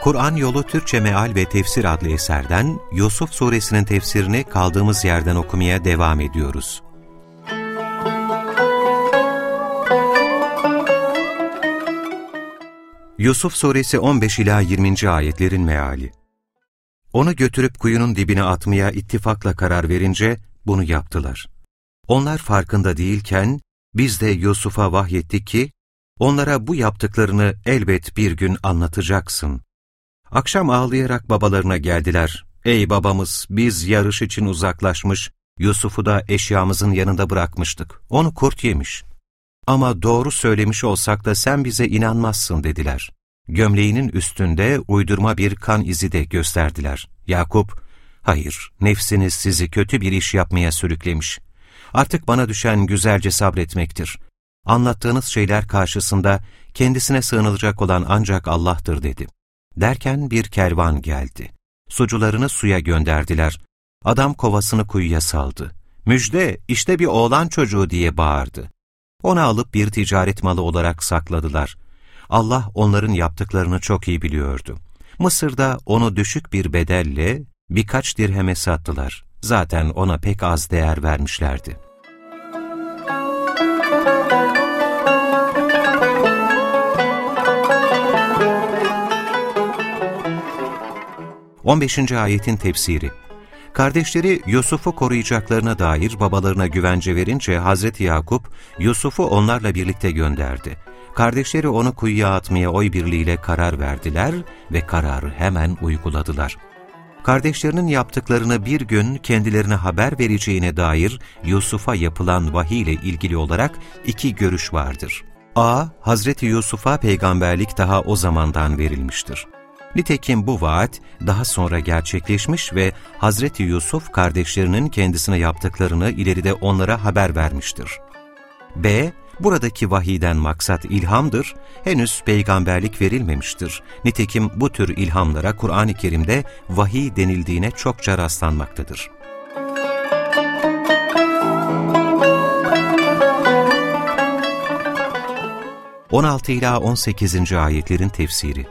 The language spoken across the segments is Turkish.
Kur'an Yolu Türkçe Meal ve Tefsir adlı eserden Yusuf Suresinin tefsirini kaldığımız yerden okumaya devam ediyoruz. Yusuf Suresi 15 ila 20. ayetlerin meali. Onu götürüp kuyunun dibine atmaya ittifakla karar verince bunu yaptılar. Onlar farkında değilken biz de Yusuf'a vahyettik ki Onlara bu yaptıklarını elbet bir gün anlatacaksın. Akşam ağlayarak babalarına geldiler. Ey babamız, biz yarış için uzaklaşmış, Yusuf'u da eşyamızın yanında bırakmıştık. Onu kurt yemiş. Ama doğru söylemiş olsak da sen bize inanmazsın dediler. Gömleğinin üstünde uydurma bir kan izi de gösterdiler. Yakup, hayır, nefsiniz sizi kötü bir iş yapmaya sürüklemiş. Artık bana düşen güzelce sabretmektir anlattığınız şeyler karşısında kendisine sığınılacak olan ancak Allah'tır dedi. Derken bir kervan geldi. Sucularını suya gönderdiler. Adam kovasını kuyuya saldı. Müjde, işte bir oğlan çocuğu diye bağırdı. Onu alıp bir ticaret malı olarak sakladılar. Allah onların yaptıklarını çok iyi biliyordu. Mısır'da onu düşük bir bedelle birkaç dirheme sattılar. Zaten ona pek az değer vermişlerdi. 15. ayetin tefsiri Kardeşleri Yusuf'u koruyacaklarına dair babalarına güvence verince Hazreti Yakup, Yusuf'u onlarla birlikte gönderdi. Kardeşleri onu kuyuya atmaya oy birliğiyle karar verdiler ve kararı hemen uyguladılar. Kardeşlerinin yaptıklarını bir gün kendilerine haber vereceğine dair Yusuf'a yapılan vahiy ile ilgili olarak iki görüş vardır. A. Hazreti Yusuf'a peygamberlik daha o zamandan verilmiştir. Nitekim bu vaat daha sonra gerçekleşmiş ve Hazreti Yusuf kardeşlerinin kendisine yaptıklarını ileride onlara haber vermiştir. B. Buradaki vahiden maksat ilhamdır, henüz peygamberlik verilmemiştir. Nitekim bu tür ilhamlara Kur'an-ı Kerim'de vahiy denildiğine çokça rastlanmaktadır. On ila 18. ayetlerin tefsiri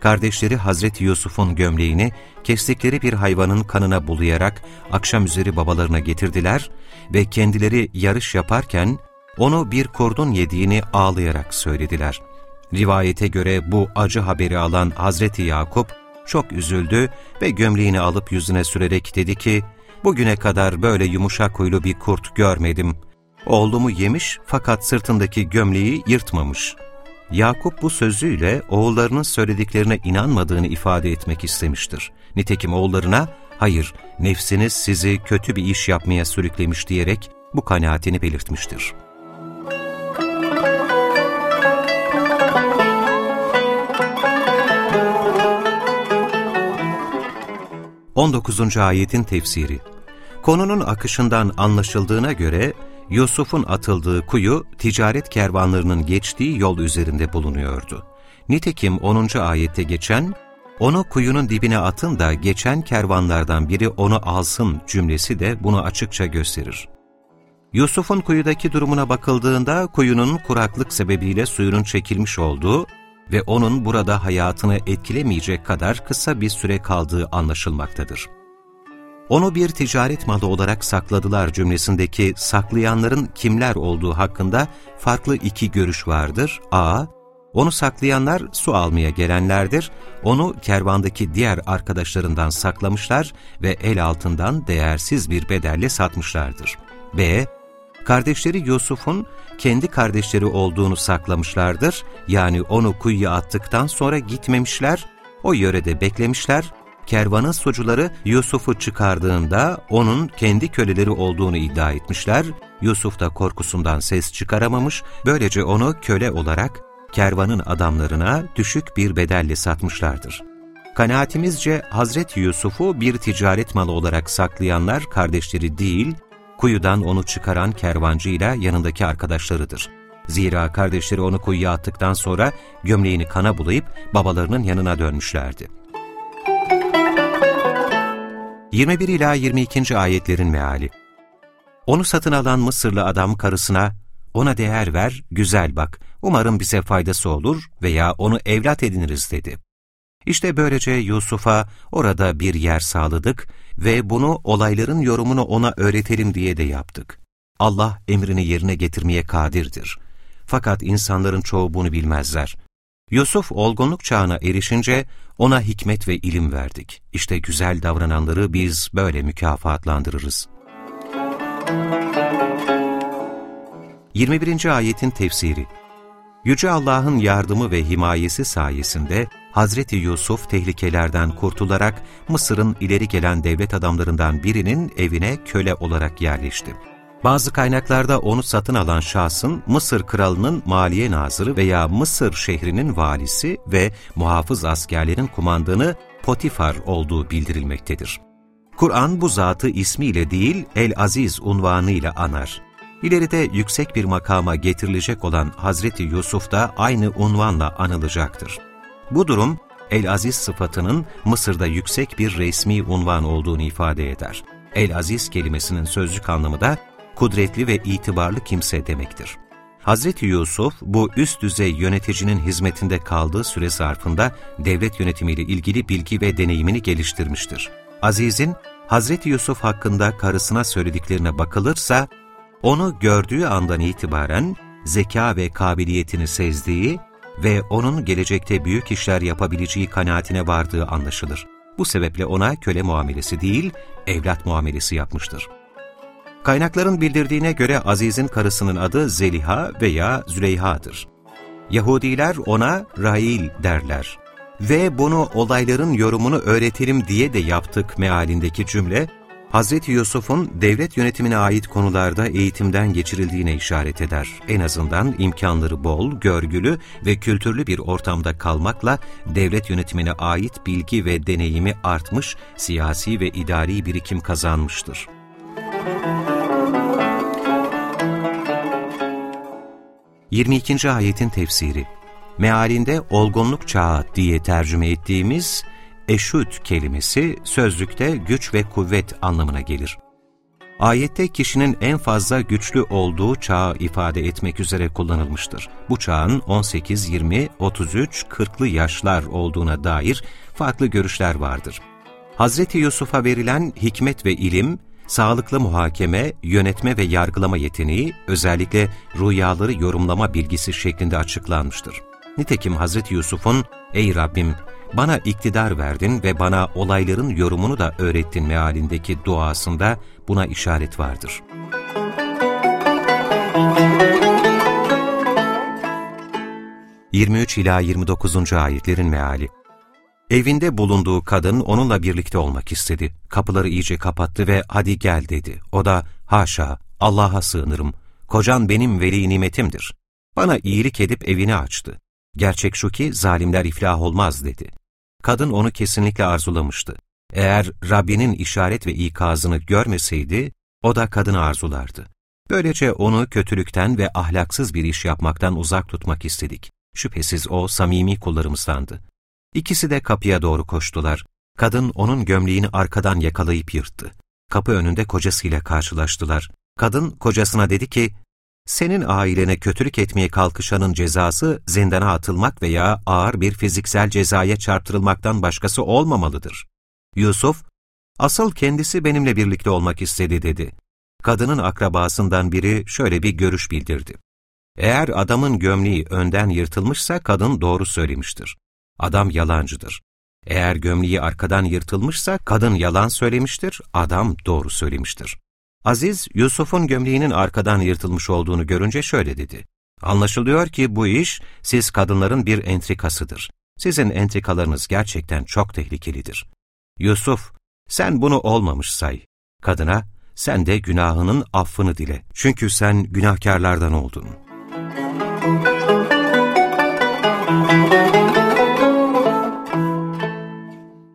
Kardeşleri Hazreti Yusuf'un gömleğini kestikleri bir hayvanın kanına bulayarak akşam üzeri babalarına getirdiler ve kendileri yarış yaparken onu bir kurdun yediğini ağlayarak söylediler. Rivayete göre bu acı haberi alan Hazreti Yakup çok üzüldü ve gömleğini alıp yüzüne sürerek dedi ki, ''Bugüne kadar böyle yumuşak huylu bir kurt görmedim. Oğlumu yemiş fakat sırtındaki gömleği yırtmamış.'' Yakup bu sözüyle oğullarının söylediklerine inanmadığını ifade etmek istemiştir. Nitekim oğullarına, hayır nefsiniz sizi kötü bir iş yapmaya sürüklemiş diyerek bu kanaatini belirtmiştir. On dokuzuncu ayetin tefsiri Konunun akışından anlaşıldığına göre Yusuf'un atıldığı kuyu ticaret kervanlarının geçtiği yol üzerinde bulunuyordu. Nitekim 10. ayette geçen, onu kuyunun dibine atın da geçen kervanlardan biri onu alsın cümlesi de bunu açıkça gösterir. Yusuf'un kuyudaki durumuna bakıldığında kuyunun kuraklık sebebiyle suyunun çekilmiş olduğu ve onun burada hayatını etkilemeyecek kadar kısa bir süre kaldığı anlaşılmaktadır. Onu bir ticaret malı olarak sakladılar cümlesindeki saklayanların kimler olduğu hakkında farklı iki görüş vardır. A. Onu saklayanlar su almaya gelenlerdir. Onu kervandaki diğer arkadaşlarından saklamışlar ve el altından değersiz bir bedelle satmışlardır. B. Kardeşleri Yusuf'un kendi kardeşleri olduğunu saklamışlardır. Yani onu kuyuya attıktan sonra gitmemişler, o yörede beklemişler kervanın sucuları Yusuf'u çıkardığında onun kendi köleleri olduğunu iddia etmişler, Yusuf da korkusundan ses çıkaramamış, böylece onu köle olarak kervanın adamlarına düşük bir bedelle satmışlardır. Kanaatimizce Hazreti Yusuf'u bir ticaret malı olarak saklayanlar kardeşleri değil, kuyudan onu çıkaran kervancıyla yanındaki arkadaşlarıdır. Zira kardeşleri onu kuyuya attıktan sonra gömleğini kana bulayıp babalarının yanına dönmüşlerdi. 21 ila 22. ayetlerin meali. Onu satın alan Mısırlı adam karısına, ona değer ver, güzel bak, umarım bize faydası olur veya onu evlat ediniriz dedi. İşte böylece Yusuf'a orada bir yer sağladık ve bunu olayların yorumunu ona öğretelim diye de yaptık. Allah emrini yerine getirmeye kadirdir. Fakat insanların çoğu bunu bilmezler. Yusuf olgunluk çağına erişince ona hikmet ve ilim verdik. İşte güzel davrananları biz böyle mükafatlandırırız. 21. ayetin tefsiri Yüce Allah'ın yardımı ve himayesi sayesinde Hazreti Yusuf tehlikelerden kurtularak Mısır'ın ileri gelen devlet adamlarından birinin evine köle olarak yerleşti. Bazı kaynaklarda onu satın alan şahsın Mısır kralının maliye nazırı veya Mısır şehrinin valisi ve muhafız askerlerin kumandanı Potifar olduğu bildirilmektedir. Kur'an bu zatı ismiyle değil El-Aziz unvanıyla anar. İleride yüksek bir makama getirilecek olan Hazreti Yusuf da aynı unvanla anılacaktır. Bu durum, El-Aziz sıfatının Mısır'da yüksek bir resmi unvan olduğunu ifade eder. El-Aziz kelimesinin sözcük anlamı da kudretli ve itibarlı kimse demektir. Hazreti Yusuf, bu üst düzey yöneticinin hizmetinde kaldığı süre zarfında devlet yönetimiyle ilgili bilgi ve deneyimini geliştirmiştir. Aziz'in, Hazreti Yusuf hakkında karısına söylediklerine bakılırsa, onu gördüğü andan itibaren zeka ve kabiliyetini sezdiği ve onun gelecekte büyük işler yapabileceği kanaatine vardığı anlaşılır. Bu sebeple ona köle muamelesi değil, evlat muamelesi yapmıştır. Kaynakların bildirdiğine göre Aziz'in karısının adı Zeliha veya Züleyha'dır. Yahudiler ona Rail derler. Ve bunu olayların yorumunu öğretelim diye de yaptık mealindeki cümle, Hz. Yusuf'un devlet yönetimine ait konularda eğitimden geçirildiğine işaret eder. En azından imkanları bol, görgülü ve kültürlü bir ortamda kalmakla devlet yönetimine ait bilgi ve deneyimi artmış, siyasi ve idari birikim kazanmıştır. 22. ayetin tefsiri Mealinde olgunluk çağı diye tercüme ettiğimiz eşüt kelimesi sözlükte güç ve kuvvet anlamına gelir. Ayette kişinin en fazla güçlü olduğu çağı ifade etmek üzere kullanılmıştır. Bu çağın 18, 20, 33, 40'lı yaşlar olduğuna dair farklı görüşler vardır. Hz. Yusuf'a verilen hikmet ve ilim, sağlıklı muhakeme, yönetme ve yargılama yeteneği, özellikle rüyaları yorumlama bilgisi şeklinde açıklanmıştır. Nitekim Hz. Yusuf'un, ''Ey Rabbim, bana iktidar verdin ve bana olayların yorumunu da öğrettin mealindeki duasında buna işaret vardır. ...23 ila 29. ayetlerin meali Evinde bulunduğu kadın onunla birlikte olmak istedi. Kapıları iyice kapattı ve hadi gel dedi. O da haşa Allah'a sığınırım. Kocan benim veli nimetimdir. Bana iyilik edip evini açtı. Gerçek şu ki zalimler iflah olmaz dedi. Kadın onu kesinlikle arzulamıştı. Eğer Rabbinin işaret ve ikazını görmeseydi, o da kadını arzulardı. Böylece onu kötülükten ve ahlaksız bir iş yapmaktan uzak tutmak istedik. Şüphesiz o samimi kullarımızdandı. İkisi de kapıya doğru koştular. Kadın onun gömleğini arkadan yakalayıp yırttı. Kapı önünde kocasıyla karşılaştılar. Kadın kocasına dedi ki, senin ailene kötülük etmeye kalkışanın cezası zindana atılmak veya ağır bir fiziksel cezaya çarptırılmaktan başkası olmamalıdır. Yusuf, asıl kendisi benimle birlikte olmak istedi dedi. Kadının akrabasından biri şöyle bir görüş bildirdi. Eğer adamın gömleği önden yırtılmışsa kadın doğru söylemiştir. Adam yalancıdır. Eğer gömleği arkadan yırtılmışsa kadın yalan söylemiştir, adam doğru söylemiştir. Aziz, Yusuf'un gömleğinin arkadan yırtılmış olduğunu görünce şöyle dedi. Anlaşılıyor ki bu iş siz kadınların bir entrikasıdır. Sizin entrikalarınız gerçekten çok tehlikelidir. Yusuf, sen bunu olmamış say. Kadına, sen de günahının affını dile. Çünkü sen günahkarlardan oldun.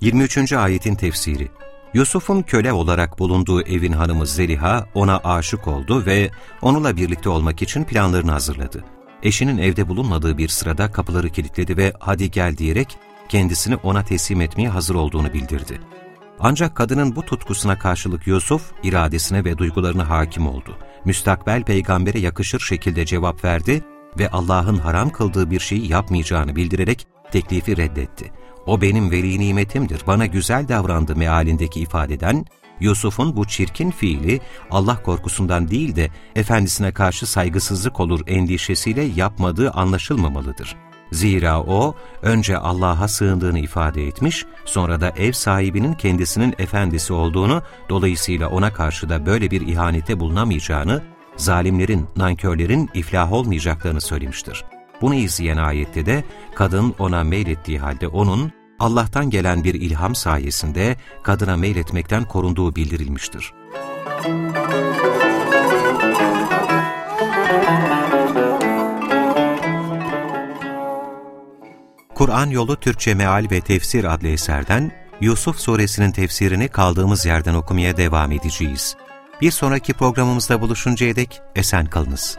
23. ayetin tefsiri Yusuf'un köle olarak bulunduğu evin hanımı Zeliha ona aşık oldu ve onunla birlikte olmak için planlarını hazırladı. Eşinin evde bulunmadığı bir sırada kapıları kilitledi ve hadi gel diyerek kendisini ona teslim etmeye hazır olduğunu bildirdi. Ancak kadının bu tutkusuna karşılık Yusuf, iradesine ve duygularına hakim oldu. Müstakbel peygambere yakışır şekilde cevap verdi ve Allah'ın haram kıldığı bir şeyi yapmayacağını bildirerek teklifi reddetti. O benim veli nimetimdir, bana güzel davrandı mealindeki ifadeden, Yusuf'un bu çirkin fiili Allah korkusundan değil de efendisine karşı saygısızlık olur endişesiyle yapmadığı anlaşılmamalıdır. Zira o, önce Allah'a sığındığını ifade etmiş, sonra da ev sahibinin kendisinin efendisi olduğunu, dolayısıyla ona karşı da böyle bir ihanete bulunamayacağını, zalimlerin, nankörlerin iflah olmayacaklarını söylemiştir. Bunu izleyen ayette de, kadın ona meylettiği halde onun, Allah'tan gelen bir ilham sayesinde kadına meyletmekten korunduğu bildirilmiştir. Kur'an Yolu Türkçe Meal ve Tefsir adlı eserden Yusuf Suresinin tefsirini kaldığımız yerden okumaya devam edeceğiz. Bir sonraki programımızda buluşuncaya dek esen kalınız.